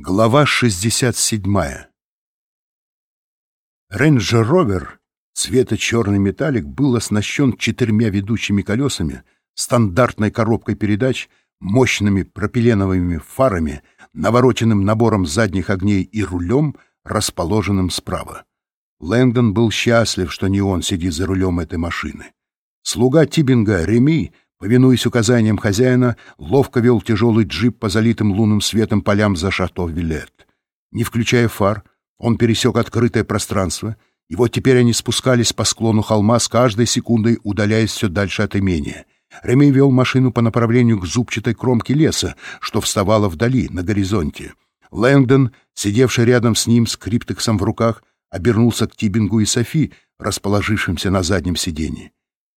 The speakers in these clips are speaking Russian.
Глава 67. Рейнджер-ровер цвета черный металлик был оснащен четырьмя ведущими колесами, стандартной коробкой передач, мощными пропиленовыми фарами, навороченным набором задних огней и рулем, расположенным справа. Лэнгдон был счастлив, что не он сидит за рулем этой машины. Слуга Тибинга, Реми, Повинуясь указаниям хозяина, ловко вел тяжелый джип по залитым лунным светом полям за шато Вилет. Не включая фар, он пересек открытое пространство, и вот теперь они спускались по склону холма с каждой секундой, удаляясь все дальше от имения. Реми вел машину по направлению к зубчатой кромке леса, что вставало вдали, на горизонте. Лэнгдон, сидевший рядом с ним с криптексом в руках, обернулся к Тибингу и Софи, расположившимся на заднем сиденье.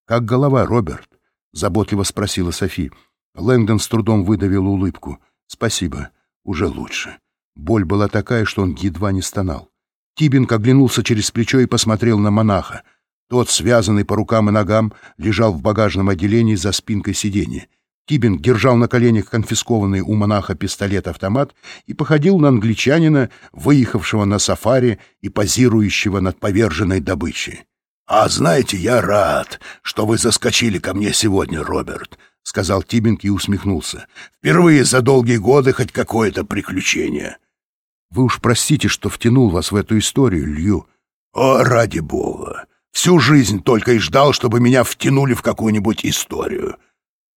«Как голова, Роберт?» — заботливо спросила Софи. Лэнгдон с трудом выдавил улыбку. «Спасибо. Уже лучше». Боль была такая, что он едва не стонал. Тибинг оглянулся через плечо и посмотрел на монаха. Тот, связанный по рукам и ногам, лежал в багажном отделении за спинкой сиденья. Тибинг держал на коленях конфискованный у монаха пистолет-автомат и походил на англичанина, выехавшего на сафари и позирующего над поверженной добычей. «А знаете, я рад, что вы заскочили ко мне сегодня, Роберт», — сказал Тибинг и усмехнулся. «Впервые за долгие годы хоть какое-то приключение». «Вы уж простите, что втянул вас в эту историю, Лью». «О, ради бога! Всю жизнь только и ждал, чтобы меня втянули в какую-нибудь историю».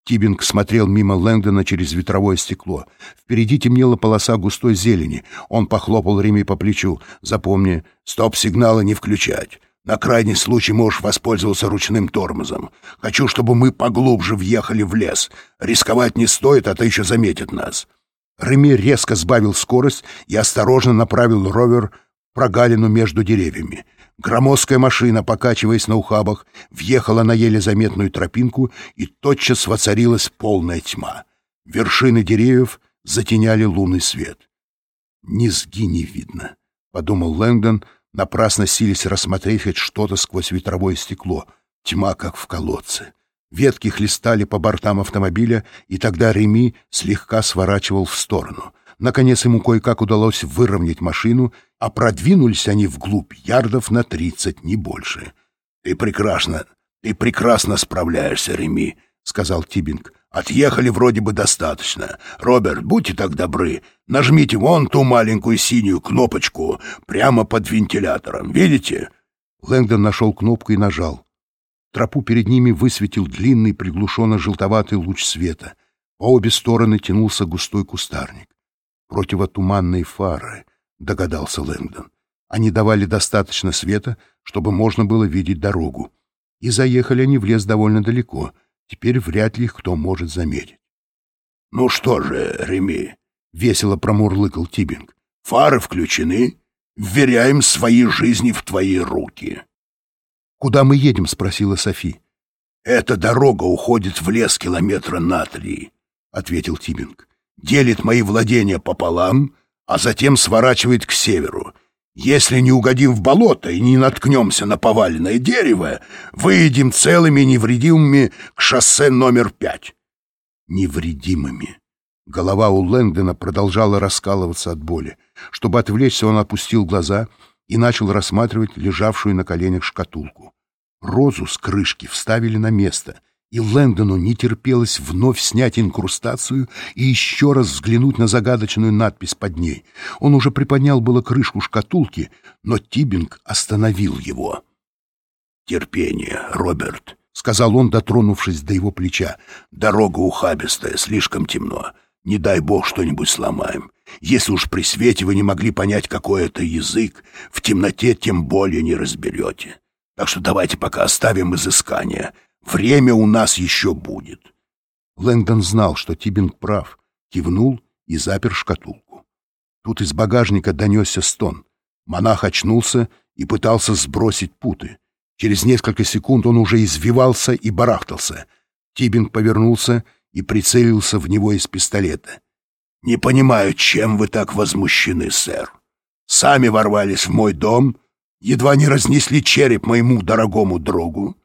Тибинг смотрел мимо Лэнгдона через ветровое стекло. Впереди темнела полоса густой зелени. Он похлопал Реми по плечу. «Запомни, стоп-сигналы не включать. На крайний случай можешь воспользоваться ручным тормозом. Хочу, чтобы мы поглубже въехали в лес. Рисковать не стоит, а то еще заметят нас». Реми резко сбавил скорость и осторожно направил ровер в прогалину между деревьями. Громоздкая машина, покачиваясь на ухабах, въехала на еле заметную тропинку, и тотчас воцарилась полная тьма. Вершины деревьев затеняли лунный свет. «Низги не видно», — подумал Лэнгдон, Напрасно сились рассмотреть хоть что-то сквозь ветровое стекло. Тьма, как в колодце. Ветки хлестали по бортам автомобиля, и тогда Реми слегка сворачивал в сторону. Наконец ему кое-как удалось выровнять машину, а продвинулись они вглубь ярдов на тридцать, не больше. — Ты прекрасно, ты прекрасно справляешься, Реми, — сказал Тибинг. Отъехали вроде бы достаточно. Роберт, будьте так добры, нажмите вон ту маленькую синюю кнопочку прямо под вентилятором. Видите?» Лэнгдон нашел кнопку и нажал. Тропу перед ними высветил длинный приглушенно-желтоватый луч света. По обе стороны тянулся густой кустарник. «Противотуманные фары», — догадался Лэнгдон. Они давали достаточно света, чтобы можно было видеть дорогу. И заехали они в лес довольно далеко — Теперь вряд ли кто может заметить. — Ну что же, Реми, — весело промурлыкал Тибинг, — фары включены, вверяем свои жизни в твои руки. — Куда мы едем? — спросила Софи. — Эта дорога уходит в лес километра на три, — ответил Тибинг. — Делит мои владения пополам, а затем сворачивает к северу. Если не угодим в болото и не наткнемся на поваленное дерево, выедем целыми невредимыми к шоссе номер пять. Невредимыми. Голова у Лэнгдона продолжала раскалываться от боли. Чтобы отвлечься, он опустил глаза и начал рассматривать лежавшую на коленях шкатулку. Розу с крышки вставили на место — и Лэндону не терпелось вновь снять инкрустацию и еще раз взглянуть на загадочную надпись под ней. Он уже приподнял было крышку шкатулки, но Тибинг остановил его. «Терпение, Роберт», — сказал он, дотронувшись до его плеча. «Дорога ухабистая, слишком темно. Не дай бог что-нибудь сломаем. Если уж при свете вы не могли понять, какой это язык, в темноте тем более не разберете. Так что давайте пока оставим изыскание». Время у нас еще будет. Лэнгдон знал, что Тибинг прав, кивнул и запер шкатулку. Тут из багажника донесся стон. Монах очнулся и пытался сбросить путы. Через несколько секунд он уже извивался и барахтался. Тибинг повернулся и прицелился в него из пистолета. «Не понимаю, чем вы так возмущены, сэр. Сами ворвались в мой дом, едва не разнесли череп моему дорогому другу,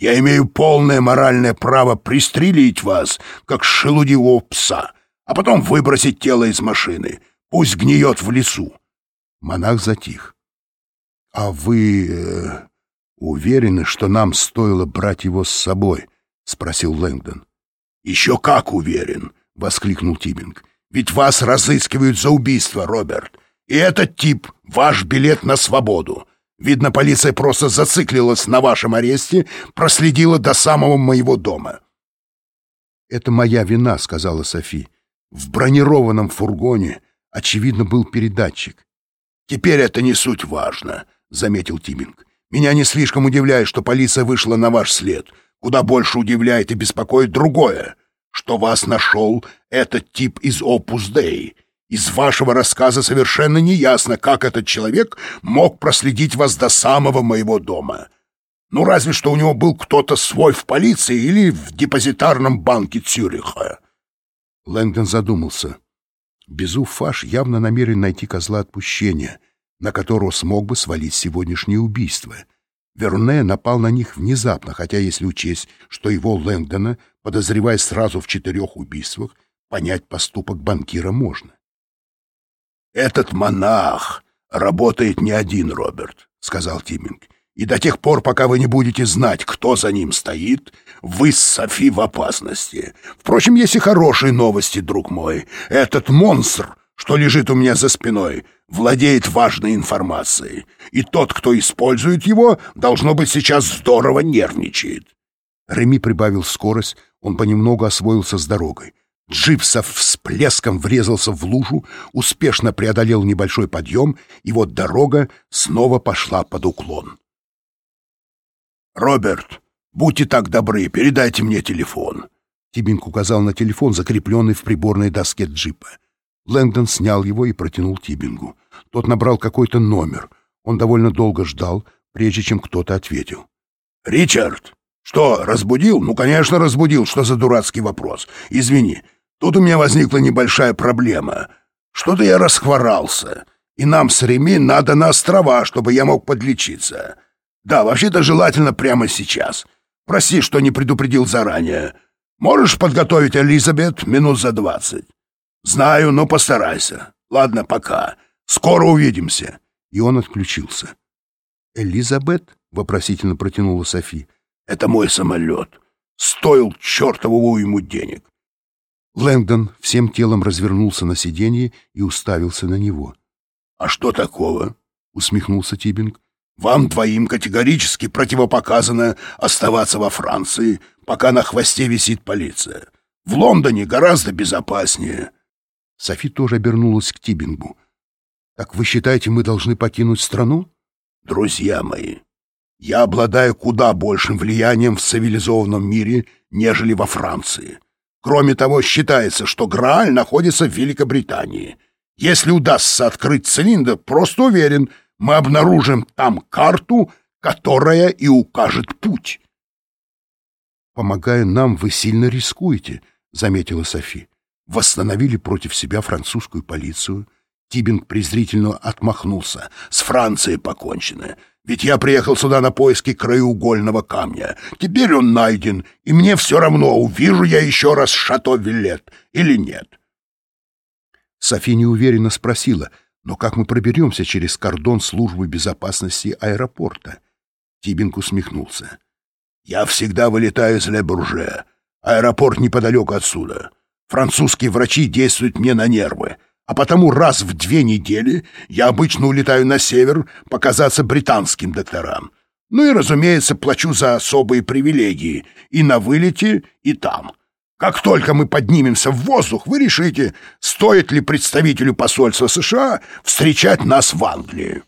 я имею полное моральное право пристрелить вас, как шелудивого пса, а потом выбросить тело из машины. Пусть гниет в лесу. Монах затих. — А вы э, уверены, что нам стоило брать его с собой? — спросил Лэнгдон. — Еще как уверен! — воскликнул Тибинг. — Ведь вас разыскивают за убийство, Роберт. И этот тип — ваш билет на свободу. Видно, полиция просто зациклилась на вашем аресте, проследила до самого моего дома. — Это моя вина, — сказала Софи. В бронированном фургоне, очевидно, был передатчик. — Теперь это не суть важно, — заметил Тибинг. — Меня не слишком удивляет, что полиция вышла на ваш след. Куда больше удивляет и беспокоит другое, что вас нашел этот тип из Opus Dei. Из вашего рассказа совершенно не ясно, как этот человек мог проследить вас до самого моего дома. Ну, разве что у него был кто-то свой в полиции или в депозитарном банке Цюриха. Лэнгдон задумался. Безу Фаш явно намерен найти козла отпущения, на которого смог бы свалить сегодняшнее убийство. Верне напал на них внезапно, хотя если учесть, что его Лэнгдона, подозревая сразу в четырех убийствах, понять поступок банкира можно. «Этот монах работает не один, Роберт», — сказал Тиминг. «И до тех пор, пока вы не будете знать, кто за ним стоит, вы с Софи в опасности. Впрочем, есть и хорошие новости, друг мой. Этот монстр, что лежит у меня за спиной, владеет важной информацией, и тот, кто использует его, должно быть, сейчас здорово нервничает». Реми прибавил скорость, он понемногу освоился с дорогой. Джип со всплеском врезался в лужу, успешно преодолел небольшой подъем, и вот дорога снова пошла под уклон. «Роберт, будьте так добры, передайте мне телефон». Тибинг указал на телефон, закрепленный в приборной доске джипа. Лэнгдон снял его и протянул Тибингу. Тот набрал какой-то номер. Он довольно долго ждал, прежде чем кто-то ответил. «Ричард! Что, разбудил? Ну, конечно, разбудил. Что за дурацкий вопрос? Извини, Тут у меня возникла небольшая проблема. Что-то я расхворался, и нам с Реми надо на острова, чтобы я мог подлечиться. Да, вообще-то желательно прямо сейчас. Прости, что не предупредил заранее. Можешь подготовить Элизабет минут за двадцать? Знаю, но постарайся. Ладно, пока. Скоро увидимся. И он отключился. «Элизабет?» — вопросительно протянула Софи. «Это мой самолет. Стоил чертову ему денег. Лэнгдон всем телом развернулся на сиденье и уставился на него. «А что такого?» — усмехнулся Тибинг. «Вам двоим категорически противопоказано оставаться во Франции, пока на хвосте висит полиция. В Лондоне гораздо безопаснее». Софи тоже обернулась к Тибингу. «Так вы считаете, мы должны покинуть страну?» «Друзья мои, я обладаю куда большим влиянием в цивилизованном мире, нежели во Франции». Кроме того, считается, что Грааль находится в Великобритании. Если удастся открыть цилиндр, просто уверен, мы обнаружим там карту, которая и укажет путь. «Помогая нам, вы сильно рискуете», — заметила Софи. Восстановили против себя французскую полицию. Тибинг презрительно отмахнулся. «С Францией покончено. Ведь я приехал сюда на поиски краеугольного камня. Теперь он найден, и мне все равно, увижу я еще раз шато Виллет или нет. Софи неуверенно спросила, но как мы проберемся через кордон службы безопасности аэропорта? Тибинг усмехнулся. Я всегда вылетаю из Ле-Бурже. Аэропорт неподалеку отсюда. Французские врачи действуют мне на нервы а потому раз в две недели я обычно улетаю на север показаться британским докторам. Ну и, разумеется, плачу за особые привилегии и на вылете, и там. Как только мы поднимемся в воздух, вы решите, стоит ли представителю посольства США встречать нас в Англии.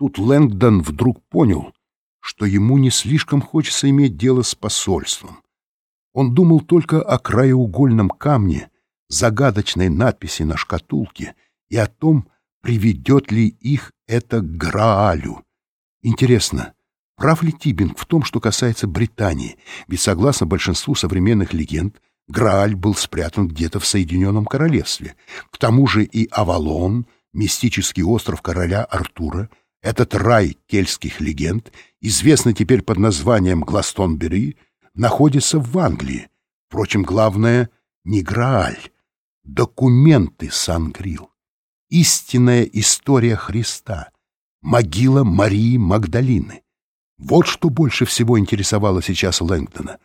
Тут Лэнгдон вдруг понял, что ему не слишком хочется иметь дело с посольством. Он думал только о краеугольном камне — загадочной надписи на шкатулке и о том, приведет ли их это к Граалю. Интересно, прав ли Тибинг в том, что касается Британии? Ведь, согласно большинству современных легенд, Грааль был спрятан где-то в Соединенном Королевстве. К тому же и Авалон, мистический остров короля Артура, этот рай кельтских легенд, известный теперь под названием Гластонбери, находится в Англии. Впрочем, главное — не Грааль, документы Сан-Грил, истинная история Христа, могила Марии Магдалины. Вот что больше всего интересовало сейчас Лэнгдона.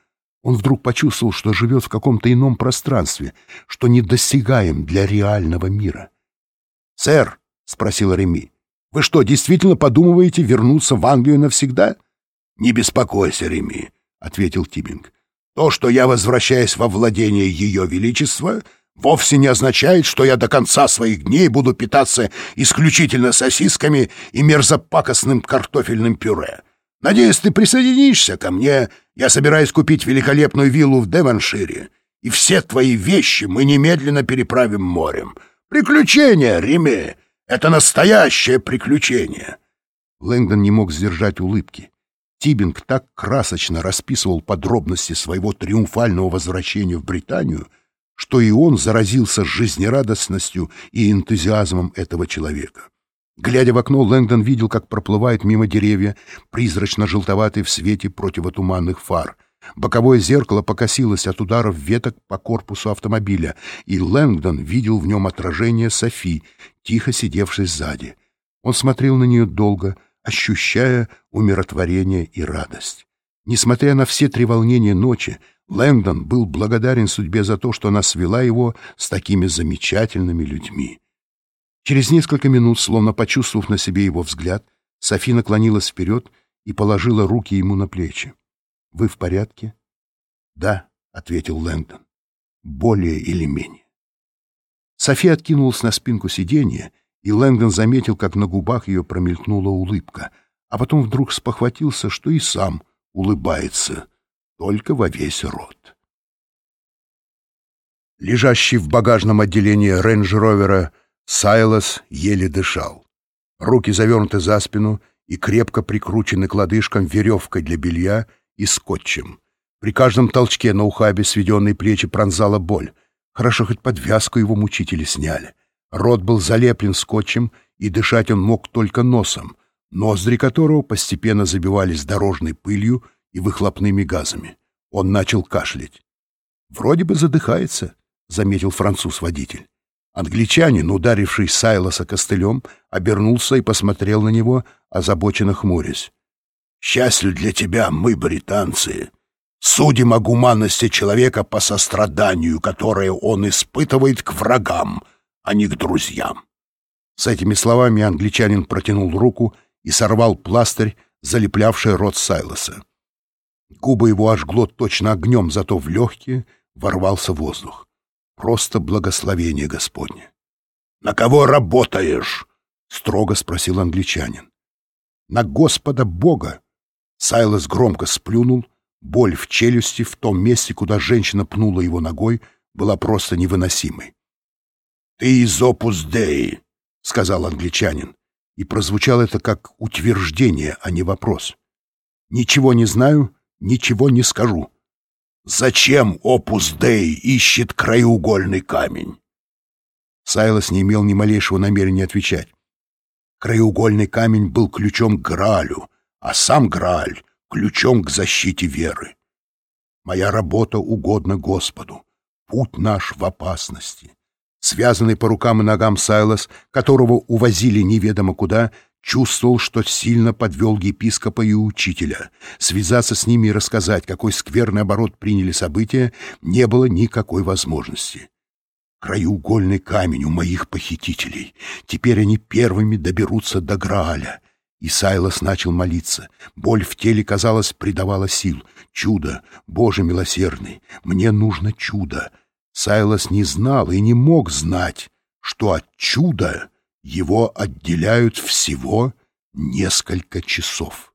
Он вдруг почувствовал, что живет в каком-то ином пространстве, что недосягаем для реального мира. «Сэр», — спросил Реми, — «вы что, действительно подумываете вернуться в Англию навсегда?» «Не беспокойся, Реми», — ответил Тибинг. «То, что я возвращаюсь во владение Ее Величества, вовсе не означает, что я до конца своих дней буду питаться исключительно сосисками и мерзопакостным картофельным пюре. Надеюсь, ты присоединишься ко мне. Я собираюсь купить великолепную виллу в Девоншире, и все твои вещи мы немедленно переправим морем. Приключение, Риме! Это настоящее приключение!» Лэнгдон не мог сдержать улыбки. Тибинг так красочно расписывал подробности своего триумфального возвращения в Британию, что и он заразился жизнерадостностью и энтузиазмом этого человека. Глядя в окно, Лэнгдон видел, как проплывают мимо деревья, призрачно-желтоватые в свете противотуманных фар. Боковое зеркало покосилось от ударов веток по корпусу автомобиля, и Лэнгдон видел в нем отражение Софи, тихо сидевшей сзади. Он смотрел на нее долго, ощущая умиротворение и радость. Несмотря на все треволнения ночи, Лэнгдон был благодарен судьбе за то, что она свела его с такими замечательными людьми. Через несколько минут, словно почувствовав на себе его взгляд, Софи наклонилась вперед и положила руки ему на плечи. «Вы в порядке?» «Да», — ответил Лэнгдон. «Более или менее». Софи откинулась на спинку сиденья, и Лэнгдон заметил, как на губах ее промелькнула улыбка, а потом вдруг спохватился, что и сам улыбается, только во весь рот. Лежащий в багажном отделении рейндж-ровера Сайлос еле дышал. Руки завернуты за спину и крепко прикручены к лодыжкам веревкой для белья и скотчем. При каждом толчке на ухабе сведенные плечи пронзала боль. Хорошо, хоть подвязку его мучители сняли. Рот был залеплен скотчем, и дышать он мог только носом, ноздри которого постепенно забивались дорожной пылью и выхлопными газами. Он начал кашлять. «Вроде бы задыхается», — заметил француз-водитель. Англичанин, ударивший Сайлоса костылем, обернулся и посмотрел на него, озабоченно хмурясь. «Счастье для тебя, мы, британцы, судим о гуманности человека по состраданию, которое он испытывает к врагам, а не к друзьям». С этими словами англичанин протянул руку и сорвал пластырь, залеплявший рот Сайлоса. Губы его ожгло точно огнем, зато в легкие ворвался воздух. Просто благословение Господне. «На кого работаешь?» — строго спросил англичанин. «На Господа Бога!» Сайлос громко сплюнул. Боль в челюсти в том месте, куда женщина пнула его ногой, была просто невыносимой. «Ты из опус Деи», — сказал англичанин, и прозвучало это как утверждение, а не вопрос. «Ничего не знаю, ничего не скажу», Зачем Опус Дей ищет краеугольный камень? Сайлос не имел ни малейшего намерения отвечать. Краеугольный камень был ключом к Граалю, а сам Грааль — ключом к защите веры. Моя работа угодна Господу. Путь наш в опасности. Связанный по рукам и ногам Сайлос, которого увозили неведомо куда, Чувствовал, что сильно подвел епископа и учителя. Связаться с ними и рассказать, какой скверный оборот приняли события, не было никакой возможности. Краеугольный камень у моих похитителей. Теперь они первыми доберутся до Грааля. И Сайлос начал молиться. Боль в теле, казалось, придавала сил. Чудо, Боже милосердный, мне нужно чудо. Сайлос не знал и не мог знать, что от чуда его отделяют всего несколько часов.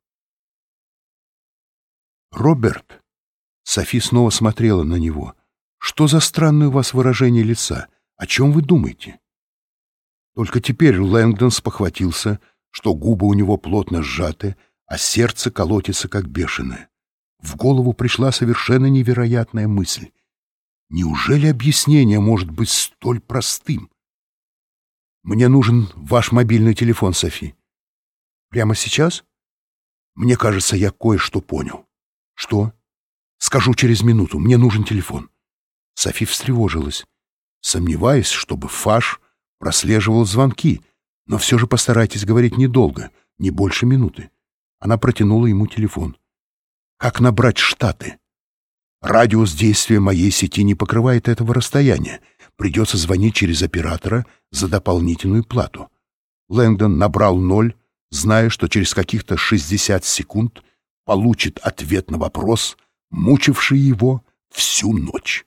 «Роберт!» Софи снова смотрела на него. «Что за странное у вас выражение лица? О чем вы думаете?» Только теперь Лэнгдон спохватился, что губы у него плотно сжаты, а сердце колотится как бешеное. В голову пришла совершенно невероятная мысль. Неужели объяснение может быть столь простым? Мне нужен ваш мобильный телефон, Софи. Прямо сейчас? Мне кажется, я кое-что понял. Что? Скажу через минуту. Мне нужен телефон. Софи встревожилась. сомневаясь, чтобы Фаш прослеживал звонки, но все же постарайтесь говорить недолго, не больше минуты. Она протянула ему телефон. Как набрать штаты? Радиус действия моей сети не покрывает этого расстояния. Придется звонить через оператора за дополнительную плату. Лэнгдон набрал ноль, зная, что через каких-то 60 секунд получит ответ на вопрос, мучивший его всю ночь.